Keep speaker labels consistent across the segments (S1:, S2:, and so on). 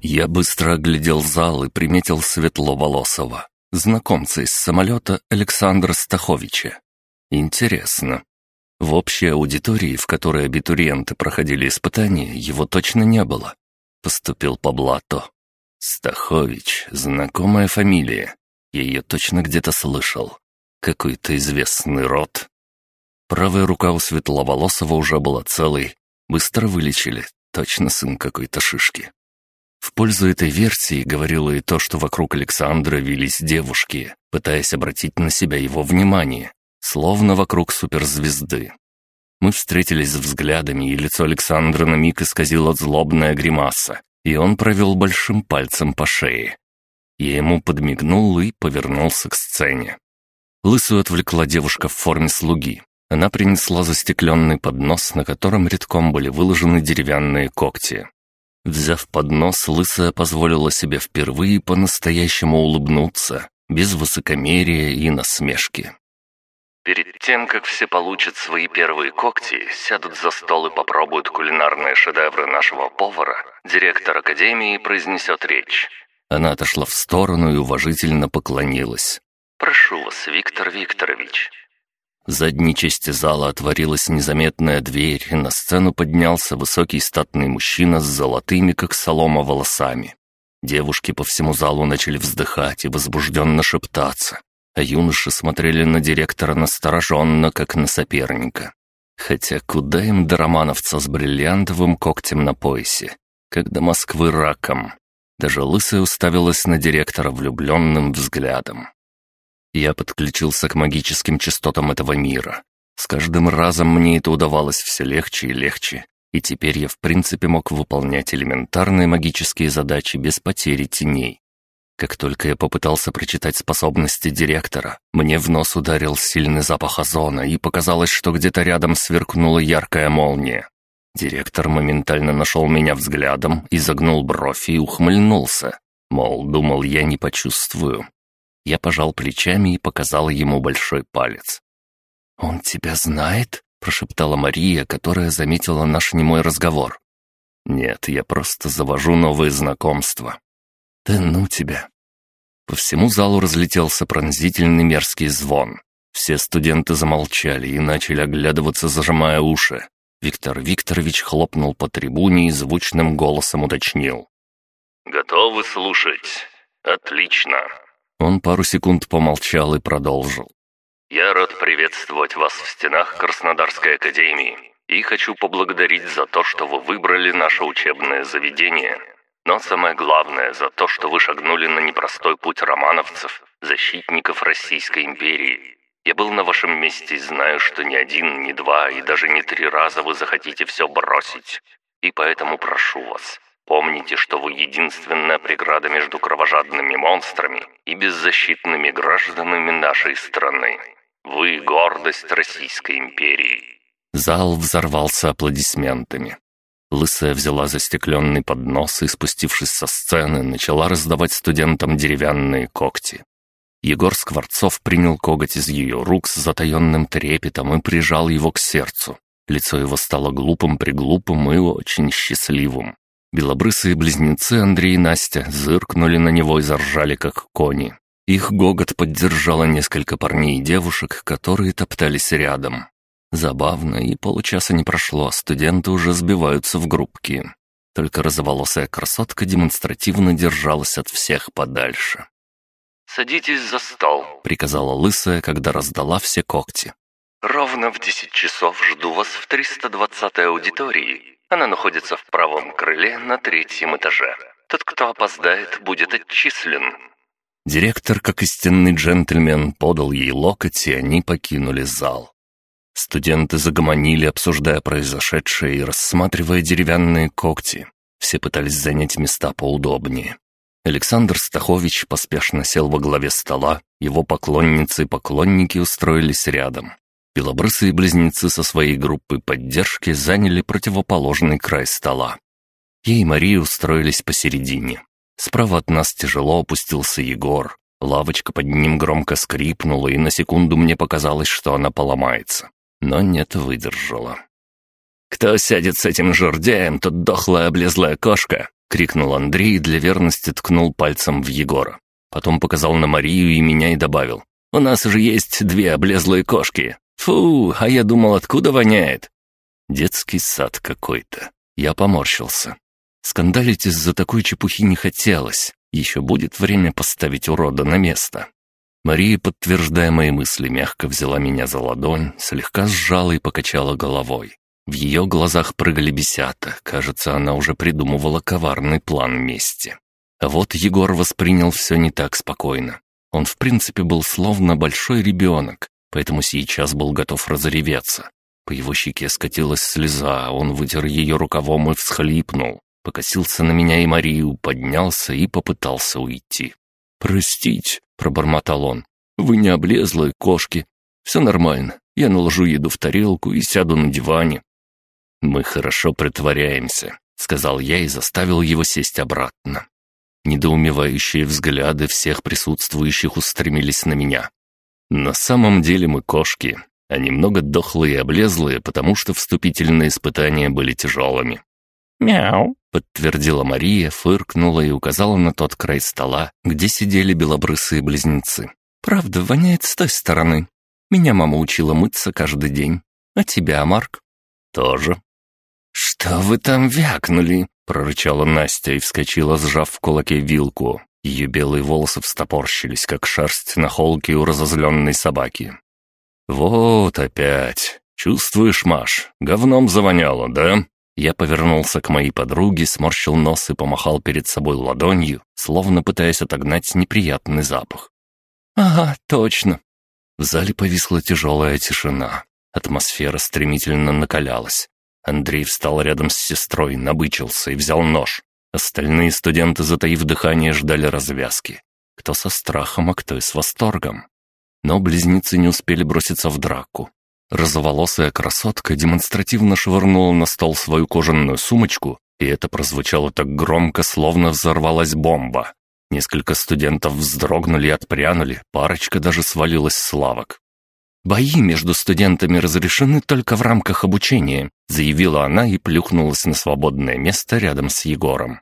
S1: Я быстро оглядел зал и приметил светловолосого, знакомца из самолета Александра Стаховича. Интересно. В общей аудитории, в которой абитуриенты проходили испытания, его точно не было. Поступил по блату. Стахович, знакомая фамилия. Я ее точно где-то слышал. Какой-то известный род. Правая рука у светловолосого уже была целой. Быстро вылечили. Точно сын какой-то шишки. В пользу этой версии говорило и то, что вокруг Александра вились девушки, пытаясь обратить на себя его внимание, словно вокруг суперзвезды. Мы встретились взглядами, и лицо Александра на миг исказило злобная гримаса, и он провел большим пальцем по шее. Я ему подмигнул и повернулся к сцене. Лысую отвлекла девушка в форме слуги. Она принесла застекленный поднос, на котором редком были выложены деревянные когти. Взяв поднос, Лысая позволила себе впервые по-настоящему улыбнуться, без высокомерия и насмешки. Перед тем, как все получат свои первые когти, сядут за стол и попробуют кулинарные шедевры нашего повара, директор академии произнесет речь. Она отошла в сторону и уважительно поклонилась. «Прошу вас, Виктор Викторович, в задней части зала отворилась незаметная дверь, и на сцену поднялся высокий статный мужчина с золотыми, как солома, волосами. Девушки по всему залу начали вздыхать и возбужденно шептаться, а юноши смотрели на директора настороженно, как на соперника. Хотя куда им до романовца с бриллиантовым когтем на поясе, как до Москвы раком. Даже лысая уставилась на директора влюбленным взглядом. Я подключился к магическим частотам этого мира. С каждым разом мне это удавалось все легче и легче, и теперь я в принципе мог выполнять элементарные магические задачи без потери теней. Как только я попытался прочитать способности директора, мне в нос ударил сильный запах озона, и показалось, что где-то рядом сверкнула яркая молния. Директор моментально нашел меня взглядом, изогнул бровь и ухмыльнулся. Мол, думал, я не почувствую. Я пожал плечами и показал ему большой палец. «Он тебя знает?» — прошептала Мария, которая заметила наш немой разговор. «Нет, я просто завожу новые знакомства». «Да ну тебя!» По всему залу разлетелся пронзительный мерзкий звон. Все студенты замолчали и начали оглядываться, зажимая уши. Виктор Викторович хлопнул по трибуне и звучным голосом уточнил. «Готовы слушать? Отлично. Он пару секунд помолчал и продолжил. «Я рад приветствовать вас в стенах Краснодарской академии и хочу поблагодарить за то, что вы выбрали наше учебное заведение. Но самое главное, за то, что вы шагнули на непростой путь романовцев, защитников Российской империи. Я был на вашем месте и знаю, что ни один, ни два и даже не три раза вы захотите все бросить. И поэтому прошу вас, Помните, что вы единственная преграда между кровожадными монстрами и беззащитными гражданами нашей страны. Вы — гордость Российской империи». Зал взорвался аплодисментами. Лысая взяла застекленный поднос и, спустившись со сцены, начала раздавать студентам деревянные когти. Егор Скворцов принял коготь из ее рук с затаенным трепетом и прижал его к сердцу. Лицо его стало глупым-приглупым и очень счастливым. Белобрысые близнецы Андрей и Настя зыркнули на него и заржали, как кони. Их гогот поддержало несколько парней и девушек, которые топтались рядом. Забавно, и получаса не прошло, а студенты уже сбиваются в группки. Только розоволосая красотка демонстративно держалась от всех подальше. «Садитесь за стол», — приказала лысая, когда раздала все когти. «Ровно в десять часов жду вас в 320-й аудитории. Она находится в правом крыле на третьем этаже. Тот, кто опоздает, будет отчислен». Директор, как истинный джентльмен, подал ей локоть, и они покинули зал. Студенты загомонили, обсуждая произошедшее и рассматривая деревянные когти. Все пытались занять места поудобнее. Александр Стахович поспешно сел во главе стола, его поклонницы и поклонники устроились рядом. Белобрысые близнецы со своей группой поддержки заняли противоположный край стола. Я и Мария устроились посередине. Справа от нас тяжело опустился Егор. Лавочка под ним громко скрипнула, и на секунду мне показалось, что она поломается. Но нет, выдержала. «Кто сядет с этим жердяем, тот дохлая облезлая кошка!» — крикнул Андрей и для верности ткнул пальцем в Егора. Потом показал на Марию и меня и добавил. «У нас уже есть две облезлые кошки. Фу, а я думал, откуда воняет?» Детский сад какой-то. Я поморщился. Скандалить из-за такой чепухи не хотелось. Еще будет время поставить урода на место. Мария, подтверждая мои мысли, мягко взяла меня за ладонь, слегка сжала и покачала головой. В ее глазах прыгали бесята. Кажется, она уже придумывала коварный план мести. А вот Егор воспринял все не так спокойно. Он, в принципе, был словно большой ребенок, поэтому сейчас был готов разреветься. По его щеке скатилась слеза, он вытер ее рукавом и всхлипнул. Покосился на меня и Марию, поднялся и попытался уйти. «Простите», — пробормотал он, — «вы не облезлые кошки. Все нормально, я наложу еду в тарелку и сяду на диване». «Мы хорошо притворяемся», — сказал я и заставил его сесть обратно. Недоумевающие взгляды всех присутствующих устремились на меня. На самом деле мы кошки, а немного дохлые и облезлые, потому что вступительные испытания были тяжелыми. «Мяу», — подтвердила Мария, фыркнула и указала на тот край стола, где сидели белобрысые близнецы. «Правда, воняет с той стороны. Меня мама учила мыться каждый день. А тебя, Марк?» «Тоже». «Что вы там вякнули?» — прорычала Настя и вскочила, сжав в кулаке вилку. Ее белые волосы встопорщились, как шерсть на холке у разозленной собаки. «Вот опять. Чувствуешь, Маш, говном завоняло, да?» Я повернулся к моей подруге, сморщил нос и помахал перед собой ладонью, словно пытаясь отогнать неприятный запах. «Ага, точно». В зале повисла тяжелая тишина. Атмосфера стремительно накалялась. Андрей встал рядом с сестрой, набычился и взял нож. Остальные студенты, затаив дыхание, ждали развязки. Кто со страхом, а кто и с восторгом. Но близнецы не успели броситься в драку. Розоволосая красотка демонстративно швырнула на стол свою кожаную сумочку, и это прозвучало так громко, словно взорвалась бомба. Несколько студентов вздрогнули и отпрянули, парочка даже свалилась с лавок. «Бои между студентами разрешены только в рамках обучения», заявила она и плюхнулась на свободное место рядом с Егором.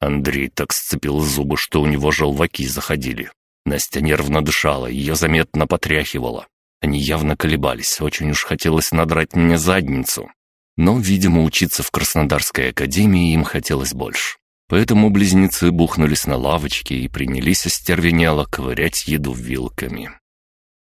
S1: Андрей так сцепил зубы, что у него желваки заходили. Настя нервно дышала, ее заметно потряхивала. Они явно колебались, очень уж хотелось надрать мне задницу. Но, видимо, учиться в Краснодарской академии им хотелось больше. Поэтому близнецы бухнулись на лавочке и принялись остервенело ковырять еду вилками.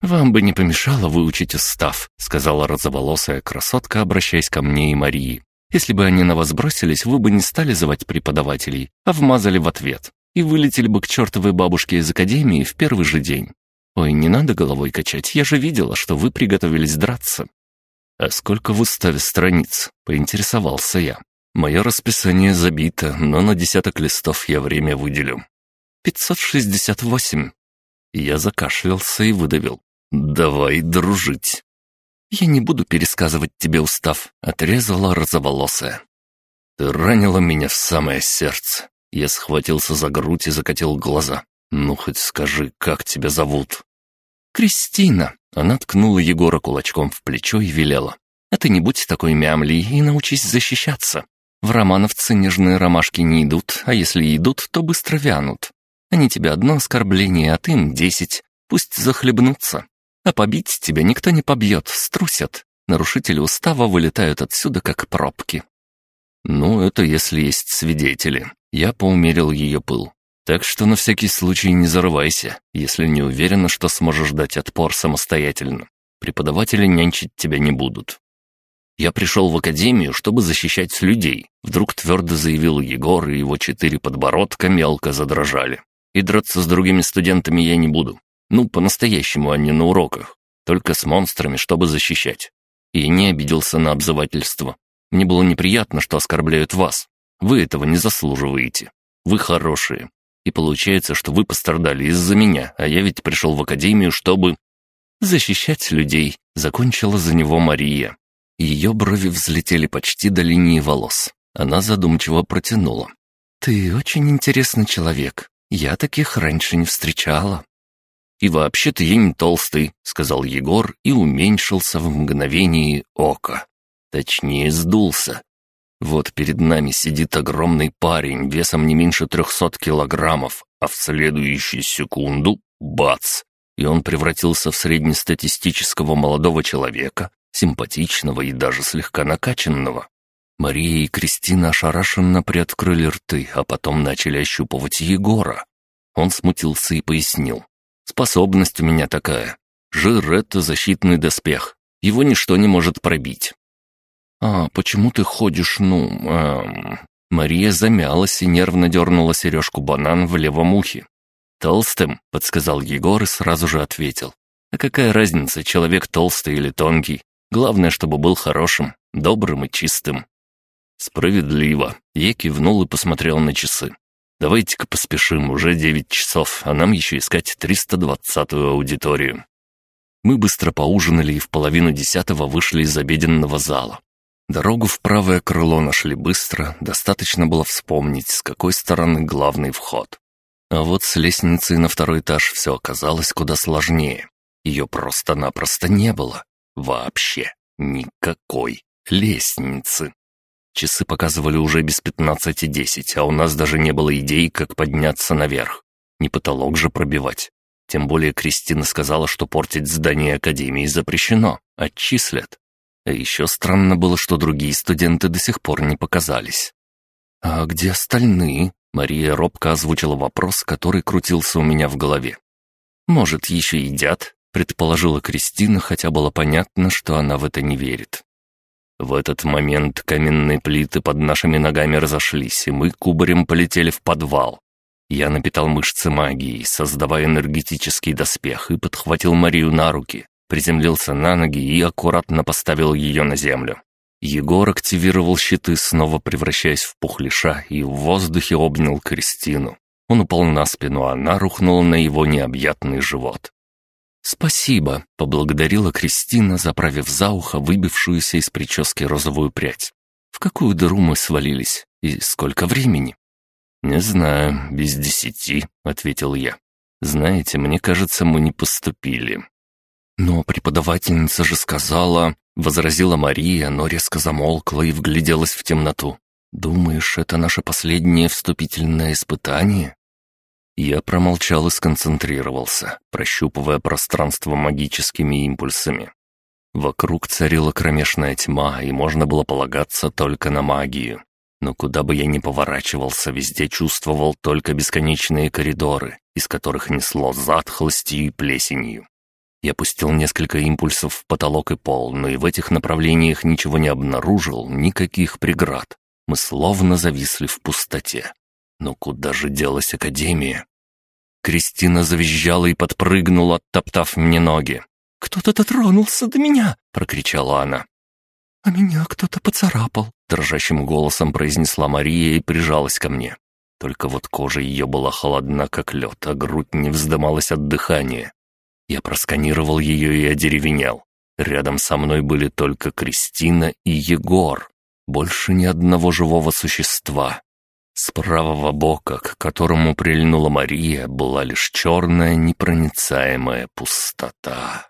S1: «Вам бы не помешало выучить устав», — сказала розоволосая красотка, обращаясь ко мне и Марии. «Если бы они на вас бросились, вы бы не стали звать преподавателей, а вмазали в ответ, и вылетели бы к чертовой бабушке из академии в первый же день. «Ой, не надо головой качать, я же видела, что вы приготовились драться». «А сколько в уставе страниц?» — поинтересовался я. «Мое расписание забито, но на десяток листов я время выделю». «Пятьсот шестьдесят восемь». Я закашлялся и выдавил. «Давай дружить». «Я не буду пересказывать тебе устав», — отрезала розоволосая. «Ты ранила меня в самое сердце». Я схватился за грудь и закатил глаза. «Ну, хоть скажи, как тебя зовут?» «Кристина!» Она ткнула Егора кулачком в плечо и велела. «А ты не будь такой мямлей и научись защищаться. В романовцы нежные ромашки не идут, а если идут, то быстро вянут. Они тебе одно оскорбление, а ты им десять. Пусть захлебнутся. А побить тебя никто не побьет, струсят. Нарушители устава вылетают отсюда, как пробки». «Ну, это если есть свидетели». Я поумерил ее пыл. Так что на всякий случай не зарывайся, если не уверена, что сможешь дать отпор самостоятельно. Преподаватели нянчить тебя не будут. Я пришел в академию, чтобы защищать людей. Вдруг твердо заявил Егор, и его четыре подбородка мелко задрожали. И драться с другими студентами я не буду. Ну, по-настоящему, а не на уроках. Только с монстрами, чтобы защищать. И не обиделся на обзывательство. Мне было неприятно, что оскорбляют вас. Вы этого не заслуживаете. Вы хорошие. И получается, что вы пострадали из-за меня, а я ведь пришел в академию, чтобы...» «Защищать людей», — закончила за него Мария. Ее брови взлетели почти до линии волос. Она задумчиво протянула. «Ты очень интересный человек. Я таких раньше не встречала». «И вообще-то я не толстый», — сказал Егор и уменьшился в мгновении ока. Точнее, сдулся. Вот перед нами сидит огромный парень весом не меньше трехсот килограммов, а в следующую секунду — бац! И он превратился в среднестатистического молодого человека, симпатичного и даже слегка накачанного. Мария и Кристина ошарашенно приоткрыли рты, а потом начали ощупывать Егора. Он смутился и пояснил. «Способность у меня такая. Жир — это защитный доспех. Его ничто не может пробить». «А почему ты ходишь, ну, эм...» Мария замялась и нервно дернула сережку банан в левом ухе. «Толстым», — подсказал Егор и сразу же ответил. «А какая разница, человек толстый или тонкий? Главное, чтобы был хорошим, добрым и чистым». «Справедливо», — я кивнул и посмотрел на часы. «Давайте-ка поспешим, уже девять часов, а нам еще искать 320-ю аудиторию». Мы быстро поужинали и в половину десятого вышли из обеденного зала. Дорогу в правое крыло нашли быстро, достаточно было вспомнить, с какой стороны главный вход. А вот с лестницей на второй этаж все оказалось куда сложнее. Ее просто-напросто не было. Вообще никакой лестницы. Часы показывали уже без пятнадцати десять, а у нас даже не было идей, как подняться наверх. Не потолок же пробивать. Тем более Кристина сказала, что портить здание Академии запрещено, отчислят. А еще странно было, что другие студенты до сих пор не показались. «А где остальные?» Мария робко озвучила вопрос, который крутился у меня в голове. «Может, еще едят?» — предположила Кристина, хотя было понятно, что она в это не верит. В этот момент каменные плиты под нашими ногами разошлись, и мы кубарем полетели в подвал. Я напитал мышцы магией, создавая энергетический доспех, и подхватил Марию на руки, приземлился на ноги и аккуратно поставил ее на землю. Егор активировал щиты, снова превращаясь в пухлиша, и в воздухе обнял Кристину. Он упал на спину, а она рухнула на его необъятный живот. «Спасибо», — поблагодарила Кристина, заправив за ухо выбившуюся из прически розовую прядь. «В какую дыру мы свалились? И сколько времени?» «Не знаю, без десяти», — ответил я. «Знаете, мне кажется, мы не поступили». «Но преподавательница же сказала...» — возразила Мария, но резко замолкла и вгляделась в темноту. «Думаешь, это наше последнее вступительное испытание?» Я промолчал и сконцентрировался, прощупывая пространство магическими импульсами. Вокруг царила кромешная тьма, и можно было полагаться только на магию. Но куда бы я ни поворачивался, везде чувствовал только бесконечные коридоры, из которых несло затхлостью и плесенью. Я пустил несколько импульсов в потолок и пол, но и в этих направлениях ничего не обнаружил, никаких преград. Мы словно зависли в пустоте. Но куда же делась Академия? Кристина завизжала и подпрыгнула, оттоптав мне ноги. «Кто-то дотронулся до меня!» — прокричала она. «А меня кто-то поцарапал», — дрожащим голосом произнесла Мария и прижалась ко мне. Только вот кожа ее была холодна, как лед, а грудь не вздымалась от дыхания. Я просканировал ее и одеревенел. Рядом со мной были только Кристина и Егор. Больше ни одного живого существа. С правого бока, к которому прильнула Мария, была лишь черная непроницаемая пустота.